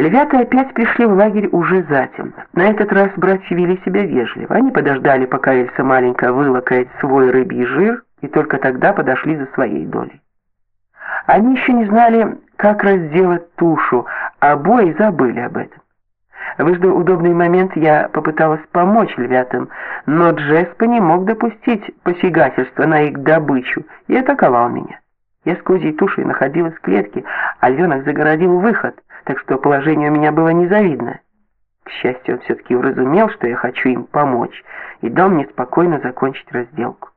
Львята опять пришли в лагерь уже затемно. На этот раз братья вели себя вежливо. Они подождали, пока Эльса маленькая вылакает свой рыбий жир, и только тогда подошли за своей долей. Они еще не знали, как разделать тушу, а обои забыли об этом. Выждав удобный момент, я попыталась помочь львятам, но Джеспа не мог допустить посягательства на их добычу и атаковал меня. Я с козьей тушей находилась в клетке, а львенок загородил выход, так что положение у меня было незавидное. К счастью, он все-таки уразумел, что я хочу им помочь, и дал мне спокойно закончить разделку.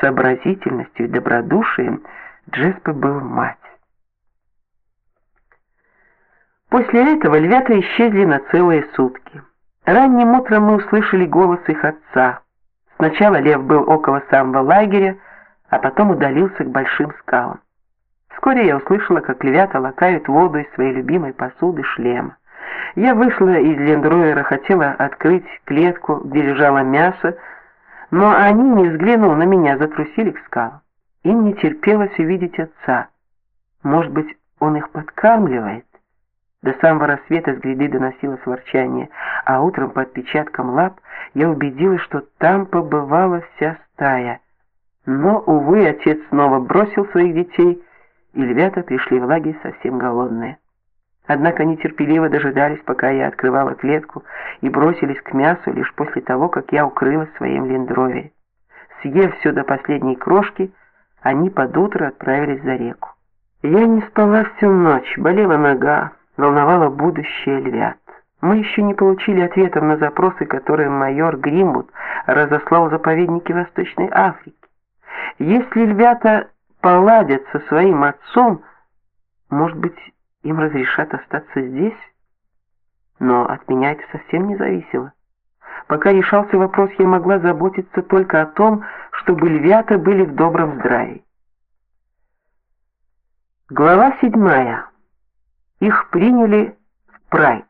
Сообразительностью и добродушием Джеспа был мать. После этого львята исчезли на целые сутки. Ранним утром мы услышали голос их отца. Сначала лев был около самого лагеря, а потом удалился к большим скалам. Вскоре я услышала, как львята лакают воду из своей любимой посуды шлема. Я вышла из лендровера, хотела открыть клетку, где лежало мясо, но они, не взглянув на меня, затрусили к скалам. Им не терпелось увидеть отца. Может быть, он их подкармливает? До самого рассвета с гряды доносилось ворчание, а утром по отпечаткам лап я убедилась, что там побывала вся стая. Но, увы, отец снова бросил своих детей, и львята пришли в лагерь совсем голодные. Однако они терпеливо дожидались, пока я открывала клетку, и бросились к мясу лишь после того, как я укрылась в своем лендрове. Съев все до последней крошки, они под утро отправились за реку. Я не спала всю ночь, болела нога, волновало будущее львят. Мы еще не получили ответов на запросы, которые майор Гримвуд разослал в заповедники Восточной Африки. Если львята поладят со своим отцом, может быть, им разрешат остаться здесь? Но от меня это совсем не зависело. Пока решался вопрос, я могла заботиться только о том, чтобы львята были в добром здравии. Глава седьмая. Их приняли в Прайд.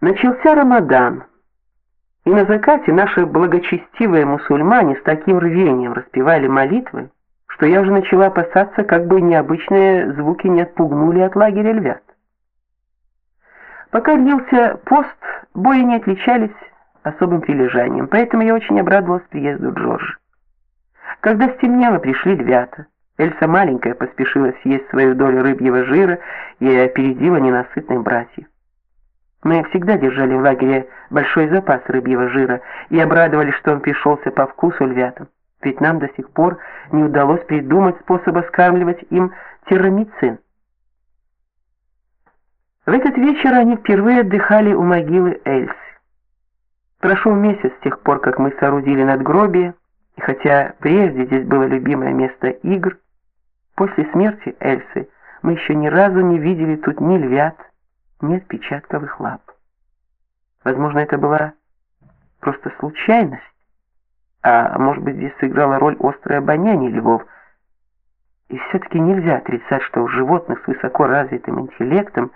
Начался Рамадан, и на закате наши благочестивые мусульмане с таким рвением распевали молитвы, что я уже начала опасаться, как бы необычные звуки не отпугнули от лагеря львят. Пока длился пост, бои не отличались особым прилежанием, поэтому я очень обрадовалась приезду Джорджа. Когда стемнело, пришли львята. Эльса маленькая поспешила съесть свою долю рыбьего жира и опередила ненасытных братьев. Мы всегда держали в лагере большой запас рыбьего жира и обрадовались, что он пришелся по вкусу львятам. Ведь нам до сих пор не удалось придумать способа скармливать им тирамицин. В этот вечер они впервые отдыхали у могилы Эльсы. Прошел месяц с тех пор, как мы соорудили надгробие, и хотя прежде здесь было любимое место игр, После смерти Эльсы мы еще ни разу не видели тут ни львят, ни отпечатков их лап. Возможно, это была просто случайность, а может быть, здесь сыграла роль острое обоняние львов. И все-таки нельзя отрицать, что у животных с высоко развитым интеллектом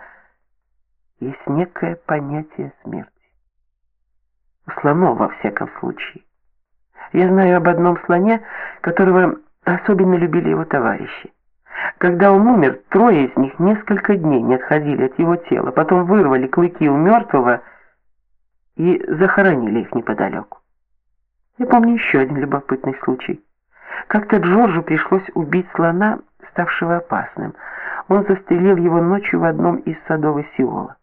есть некое понятие смерти. У слонов, во всяком случае. Я знаю об одном слоне, которого особенно любили его товарищи. Когда он умер, трое из них несколько дней не отходили от его тела, потом вырвали клыки у мертвого и захоронили их неподалеку. Я помню еще один любопытный случай. Как-то Джорджу пришлось убить слона, ставшего опасным. Он застрелил его ночью в одном из садов Сеула.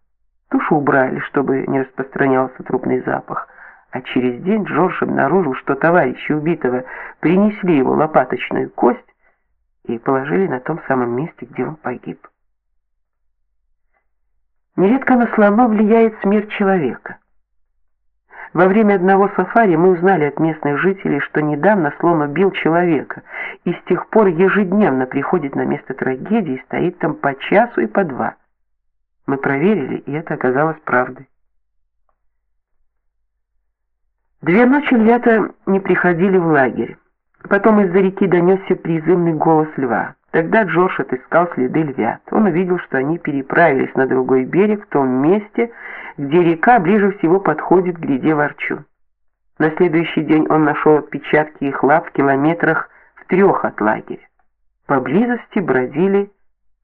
Тушу убрали, чтобы не распространялся трупный запах. А через день Джордж обнаружил, что товарищи убитого принесли его лопаточную кость и положили на том самом месте, где он погиб. Нередко на слона влияет смерть человека. Во время одного сафари мы узнали от местных жителей, что недавно слон убил человека, и с тех пор ежедневно приходит на место трагедии и стоит там по часу и по два. Мы проверили, и это оказалось правдой. Две ночи львята не приходили в лагерь. Потом из-за реки донесся призывный голос льва. Тогда Джордж отыскал следы львят. Он увидел, что они переправились на другой берег в том месте, где река ближе всего подходит к гряде Ворчу. На следующий день он нашел отпечатки их лап в километрах в трех от лагеря. Поблизости бродили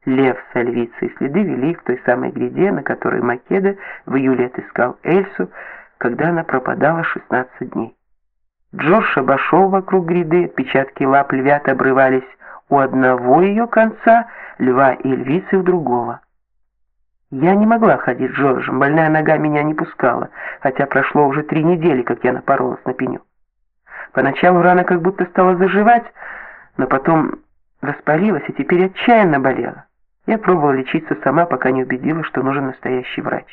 Лев с Альвицей следы вели к той самой гряде, на которой Македа в июле отыскал Эльсу, когда она пропадала 16 дней. Джордж обошел вокруг гряды, отпечатки лап львят обрывались у одного ее конца, льва и львицы у другого. Я не могла ходить с Джорджем, больная нога меня не пускала, хотя прошло уже три недели, как я напоролась на пеню. Поначалу рана как будто стала заживать, но потом воспалилась и теперь отчаянно болела. Я пробовала лечиться сама, пока не убедилась, что нужен настоящий врач.